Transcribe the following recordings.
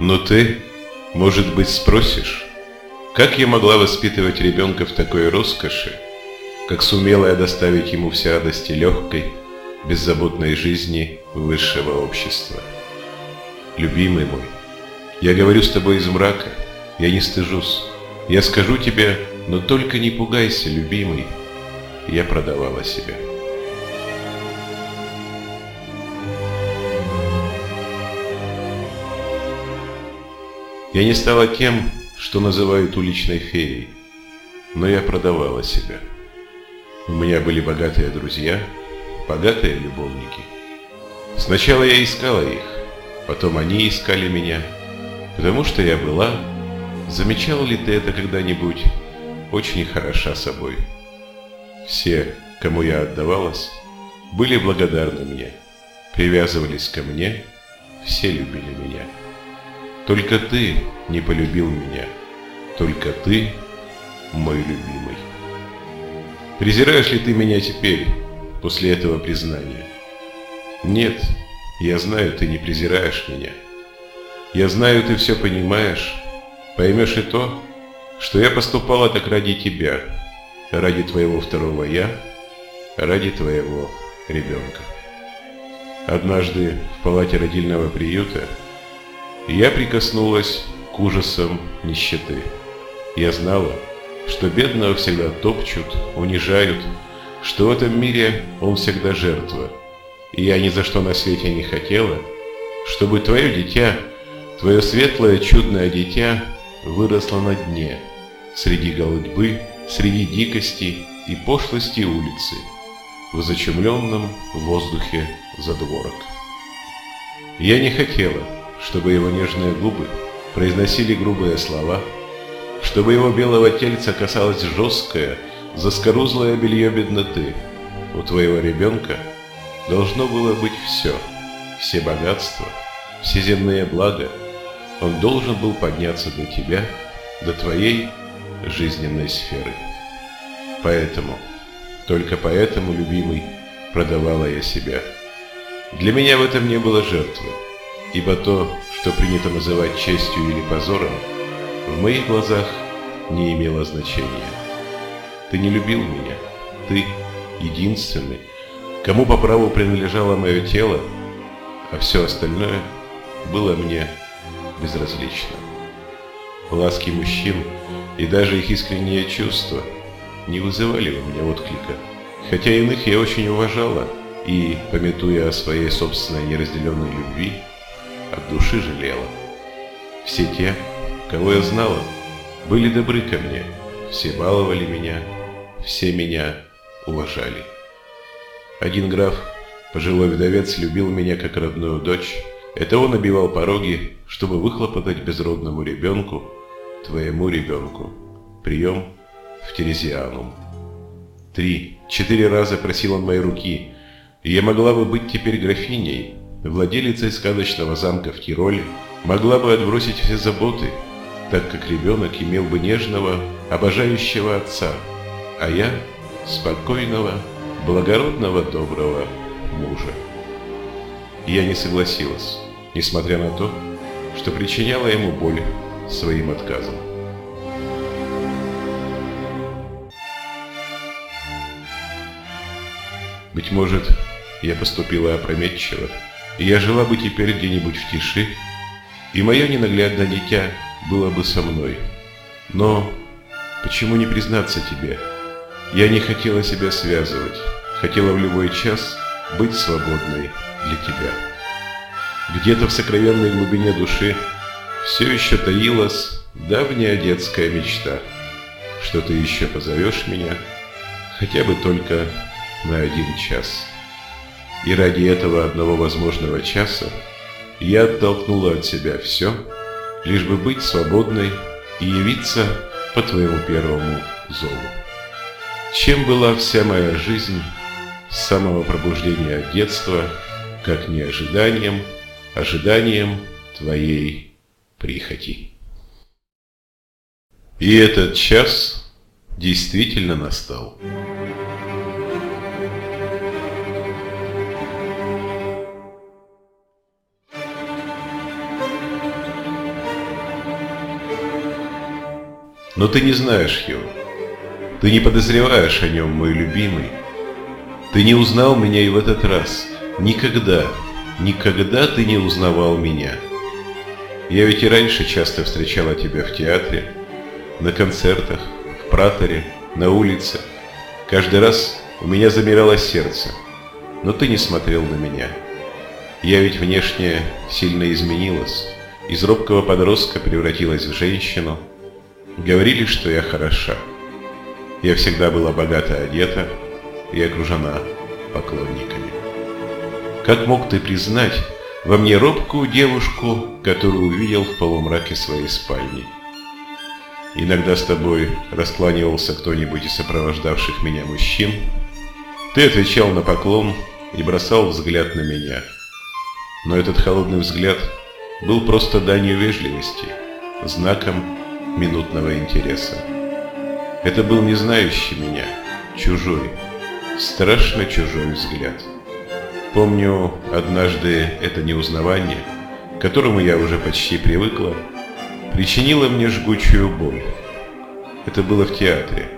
Но ты, может быть, спросишь, как я могла воспитывать ребенка в такой роскоши, как сумела я доставить ему все радости легкой, беззаботной жизни высшего общества? Любимый мой, я говорю с тобой из мрака, я не стыжусь. Я скажу тебе, но только не пугайся, любимый. Я продавала себя. Я не стала тем, что называют уличной феей, но я продавала себя. У меня были богатые друзья, богатые любовники. Сначала я искала их, потом они искали меня, потому что я была, замечал ли ты это когда-нибудь, очень хороша собой. Все, кому я отдавалась, были благодарны мне, привязывались ко мне, все любили меня. Только ты не полюбил меня, только ты мой любимый. Презираешь ли ты меня теперь, после этого признания? Нет, я знаю, ты не презираешь меня. Я знаю, ты все понимаешь, поймешь и то, что я поступала так ради тебя, ради твоего второго «я», ради твоего ребенка. Однажды в палате родильного приюта я прикоснулась к ужасам нищеты. Я знала, что бедного всегда топчут, унижают, что в этом мире он всегда жертва. И я ни за что на свете не хотела, чтобы твое дитя, твое светлое чудное дитя выросло на дне – среди голодьбы, среди дикости и пошлости улицы, в зачумленном воздухе задворок. Я не хотела, чтобы его нежные губы произносили грубые слова, чтобы его белого тельца касалось жесткое, заскорузлое белье бедноты. У твоего ребенка должно было быть все, все богатства, все земные блага. Он должен был подняться до тебя, до твоей жизненной сферы. Поэтому, только поэтому, любимый, продавала я себя. Для меня в этом не было жертвы, ибо то, что принято называть честью или позором, в моих глазах не имело значения. Ты не любил меня, ты единственный, кому по праву принадлежало мое тело, а все остальное было мне безразлично. Ласки мужчин и даже их искренние чувства не вызывали у меня отклика. Хотя иных я очень уважала и, пометуя о своей собственной неразделенной любви, от души жалела. Все те, кого я знала, были добры ко мне, все баловали меня, все меня уважали. Один граф, пожилой вдовец, любил меня как родную дочь. Это он обивал пороги, чтобы выхлопотать безродному ребенку твоему ребенку. Прием в Терезианум. Три, четыре раза просил он моей руки, и я могла бы быть теперь графиней, владелицей сказочного замка в Тироле, могла бы отбросить все заботы, так как ребенок имел бы нежного, обожающего отца, а я – спокойного, благородного, доброго мужа. Я не согласилась, несмотря на то, что причиняла ему боль своим отказом. Быть может, я поступила опрометчиво, я жила бы теперь где-нибудь в тиши, и мое ненаглядное дитя было бы со мной. Но почему не признаться тебе? Я не хотела себя связывать, хотела в любой час быть свободной для тебя. Где-то в сокровенной глубине души все еще таилась давняя детская мечта, что ты еще позовешь меня, хотя бы только на один час. И ради этого одного возможного часа я оттолкнула от себя все, лишь бы быть свободной и явиться по твоему первому зову. Чем была вся моя жизнь с самого пробуждения от детства, как не ожиданием, ожиданием твоей прихоти. И этот час действительно настал. Но ты не знаешь его. Ты не подозреваешь о нем, мой любимый. Ты не узнал меня и в этот раз. Никогда, никогда ты не узнавал меня. Я ведь и раньше часто встречала тебя в театре, на концертах, в праторе, на улице. Каждый раз у меня замирало сердце, но ты не смотрел на меня. Я ведь внешне сильно изменилась, из робкого подростка превратилась в женщину. Говорили, что я хороша. Я всегда была богато одета и окружена поклонниками. Как мог ты признать во мне робкую девушку, которую увидел в полумраке своей спальни? Иногда с тобой раскланивался кто-нибудь из сопровождавших меня мужчин. Ты отвечал на поклон и бросал взгляд на меня. Но этот холодный взгляд был просто данью вежливости, знаком минутного интереса. Это был не знающий меня, чужой, страшно чужой взгляд. Помню, однажды это неузнавание, к которому я уже почти привыкла, причинило мне жгучую боль. Это было в театре.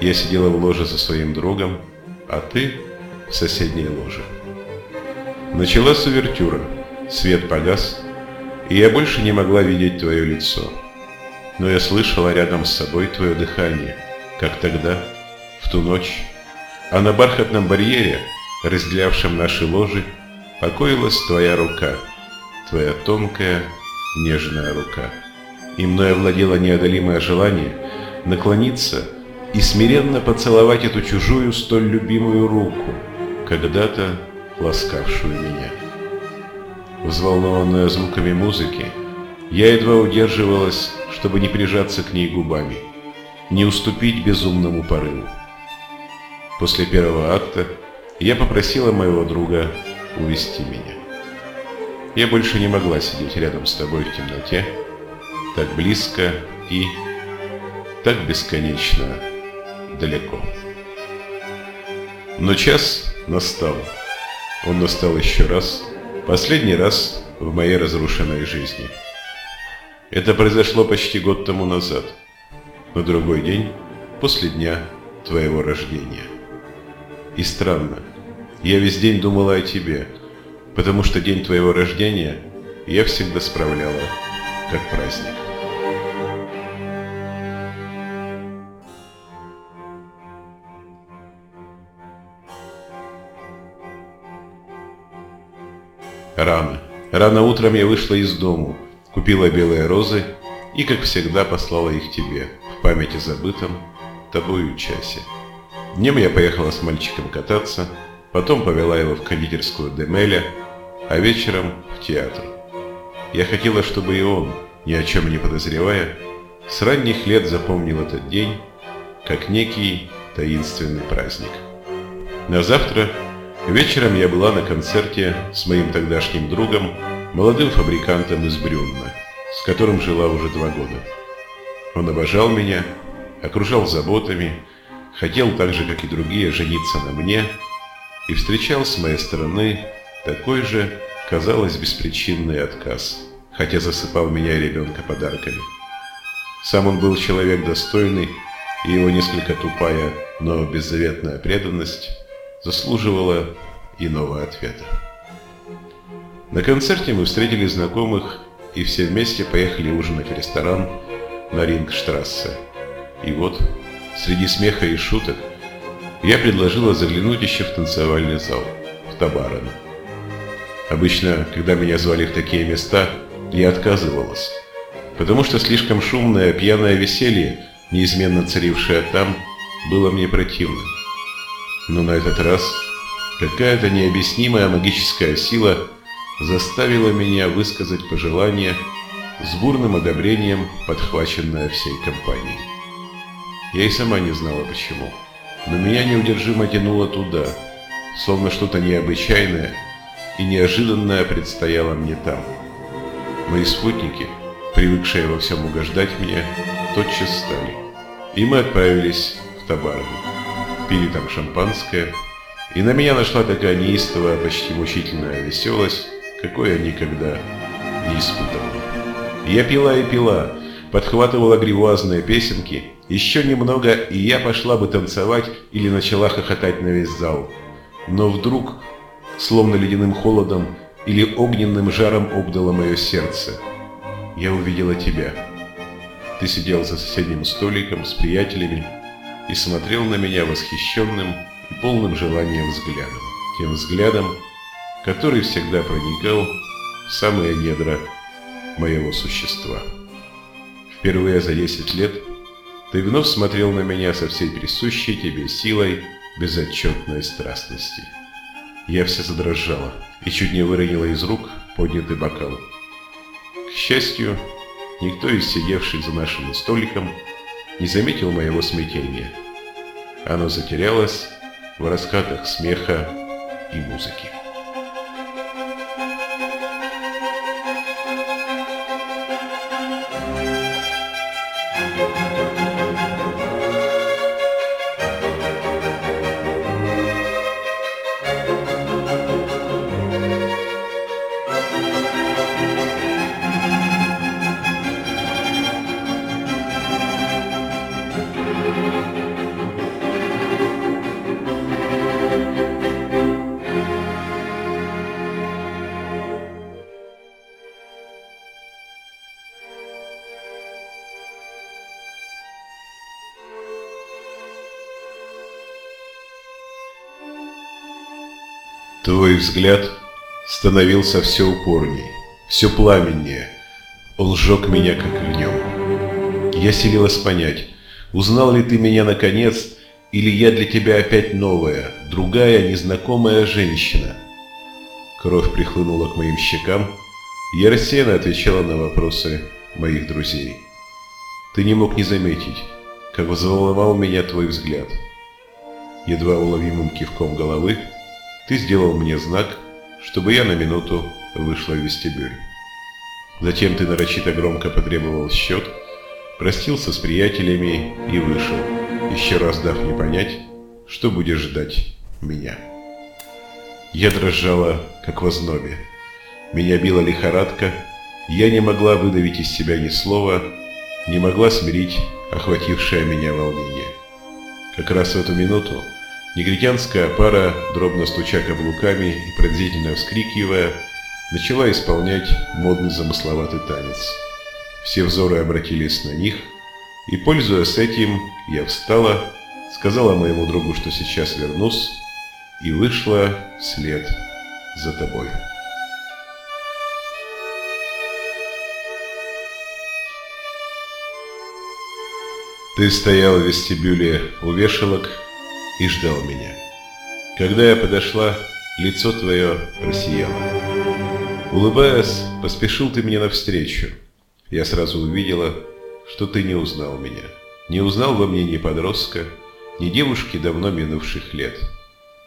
Я сидела в ложе за своим другом, а ты в соседней ложе. Началась увертюра, свет погас, и я больше не могла видеть твое лицо но я слышала рядом с собой твое дыхание, как тогда, в ту ночь, а на бархатном барьере, разделявшем наши ложи, покоилась твоя рука, твоя тонкая, нежная рука. И мной овладело неодолимое желание наклониться и смиренно поцеловать эту чужую, столь любимую руку, когда-то ласкавшую меня. Взволнованная звуками музыки, я едва удерживалась чтобы не прижаться к ней губами, не уступить безумному порыву. После первого акта я попросила моего друга увести меня. Я больше не могла сидеть рядом с тобой в темноте, так близко и так бесконечно далеко. Но час настал. Он настал еще раз, последний раз в моей разрушенной жизни. Это произошло почти год тому назад, на другой день после дня твоего рождения. И странно, я весь день думала о тебе, потому что день твоего рождения я всегда справляла как праздник. Рано. Рано утром я вышла из дому, Купила белые розы и, как всегда, послала их тебе, в памяти забытом, тобою часе. Днем я поехала с мальчиком кататься, потом повела его в кондитерскую Демеля, а вечером в театр. Я хотела, чтобы и он, ни о чем не подозревая, с ранних лет запомнил этот день как некий таинственный праздник. На завтра вечером я была на концерте с моим тогдашним другом молодым фабрикантом из Брюнна, с которым жила уже два года. Он обожал меня, окружал заботами, хотел так же, как и другие, жениться на мне и встречал с моей стороны такой же, казалось, беспричинный отказ, хотя засыпал меня и ребенка подарками. Сам он был человек достойный, и его несколько тупая, но беззаветная преданность заслуживала иного ответа. На концерте мы встретили знакомых и все вместе поехали ужинать в ресторан на Рингштрассе. И вот, среди смеха и шуток, я предложила заглянуть еще в танцевальный зал, в Табарано. Обычно, когда меня звали в такие места, я отказывалась, потому что слишком шумное пьяное веселье, неизменно царившее там, было мне противно. Но на этот раз какая-то необъяснимая магическая сила заставила меня высказать пожелание с бурным одобрением, подхваченное всей компанией. Я и сама не знала почему, но меня неудержимо тянуло туда, словно что-то необычайное и неожиданное предстояло мне там. Мои спутники, привыкшие во всем угождать мне, тотчас стали, и мы отправились в Табаргу. Пили там шампанское, и на меня нашла такая неистовая, почти мучительная веселость, какой я никогда не испытывал. Я пила и пила, подхватывала гривуазные песенки, еще немного, и я пошла бы танцевать или начала хохотать на весь зал. Но вдруг, словно ледяным холодом или огненным жаром обдало мое сердце, я увидела тебя. Ты сидел за соседним столиком с приятелями и смотрел на меня восхищенным и полным желанием взглядом. Тем взглядом, который всегда проникал в самые недра моего существа. Впервые за 10 лет ты вновь смотрел на меня со всей присущей тебе силой безотчетной страстности. Я вся задрожала и чуть не выронила из рук поднятый бокал. К счастью, никто из сидевших за нашим столиком не заметил моего смятения. Оно затерялось в раскатах смеха и музыки. Твой взгляд становился все упорней, все пламеннее. Он сжег меня, как огнем. Я селилась понять, узнал ли ты меня наконец, или я для тебя опять новая, другая, незнакомая женщина. Кровь прихлынула к моим щекам, я рассеянно отвечала на вопросы моих друзей. Ты не мог не заметить, как взволновал меня твой взгляд. Едва уловимым кивком головы ты сделал мне знак, чтобы я на минуту вышла в вестибюль. Затем ты нарочито громко потребовал счет, простился с приятелями и вышел, еще раз дав мне понять, что будешь ждать меня. Я дрожала, как в ознобе. Меня била лихорадка, я не могла выдавить из себя ни слова, не могла смирить охватившее меня волнение. Как раз в эту минуту Негритянская пара, дробно стуча каблуками и пронзительно вскрикивая, начала исполнять модный замысловатый танец. Все взоры обратились на них, и, пользуясь этим, я встала, сказала моему другу, что сейчас вернусь, и вышла вслед за тобой. Ты стоял в вестибюле у вешалок, и ждал меня. Когда я подошла, лицо твое просияло. Улыбаясь, поспешил ты мне навстречу. Я сразу увидела, что ты не узнал меня. Не узнал во мне ни подростка, ни девушки давно минувших лет.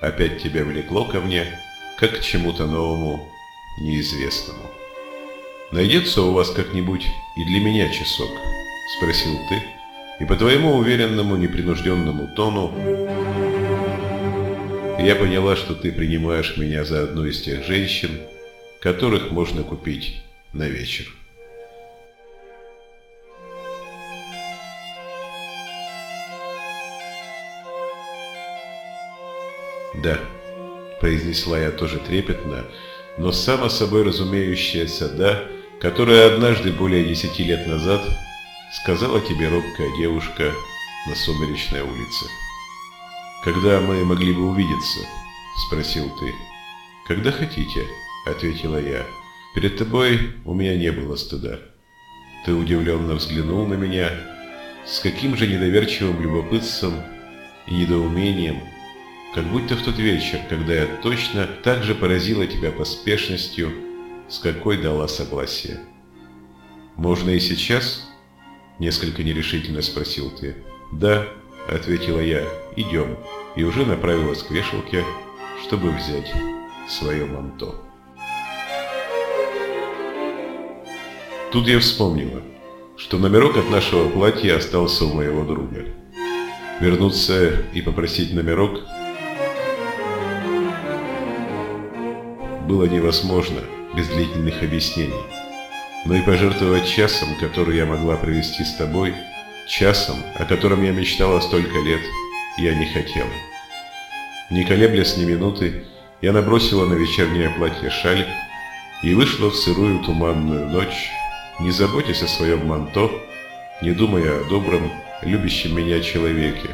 Опять тебя влекло ко мне, как к чему-то новому, неизвестному. «Найдется у вас как-нибудь и для меня часок?» – спросил ты, и по твоему уверенному, непринужденному тону я поняла, что ты принимаешь меня за одну из тех женщин, которых можно купить на вечер. «Да», — произнесла я тоже трепетно, но само собой разумеющаяся «да», которая однажды более десяти лет назад сказала тебе робкая девушка на сумеречной улице. «Когда мы могли бы увидеться?» – спросил ты. «Когда хотите», – ответила я. «Перед тобой у меня не было стыда». Ты удивленно взглянул на меня, с каким же недоверчивым любопытством и недоумением, как будто в тот вечер, когда я точно так же поразила тебя поспешностью, с какой дала согласие. «Можно и сейчас?» – несколько нерешительно спросил ты. «Да», – ответила я, – «идем» и уже направилась к вешалке, чтобы взять свое манто. Тут я вспомнила, что номерок от нашего платья остался у моего друга. Вернуться и попросить номерок было невозможно без длительных объяснений. Но и пожертвовать часом, который я могла провести с тобой, часом, о котором я мечтала столько лет, я не хотела. Не колеблясь ни минуты, я набросила на вечернее платье шаль и вышла в сырую туманную ночь, не заботясь о своем манто, не думая о добром, любящем меня человеке,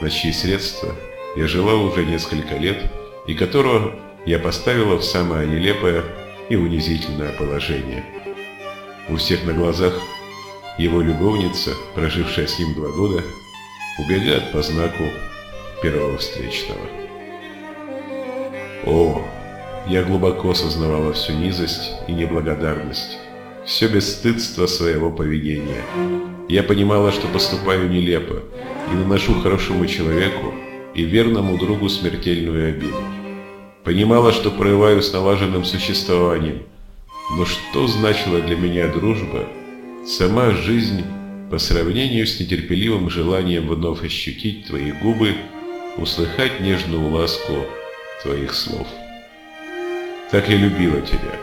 на чьи средства я жила уже несколько лет и которого я поставила в самое нелепое и унизительное положение. У всех на глазах его любовница, прожившая с ним два года, убегает по знаку первого встречного. О, я глубоко сознавала всю низость и неблагодарность, все бесстыдство своего поведения. Я понимала, что поступаю нелепо и наношу хорошему человеку и верному другу смертельную обиду. Понимала, что прорываю с налаженным существованием. Но что значила для меня дружба, сама жизнь по сравнению с нетерпеливым желанием вновь ощутить твои губы, услыхать нежную ласку твоих слов. Так я любила тебя.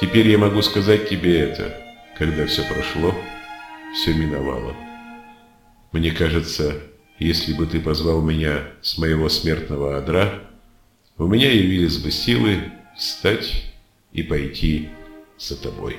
Теперь я могу сказать тебе это, когда все прошло, все миновало. Мне кажется, если бы ты позвал меня с моего смертного одра, у меня явились бы силы встать и пойти за тобой.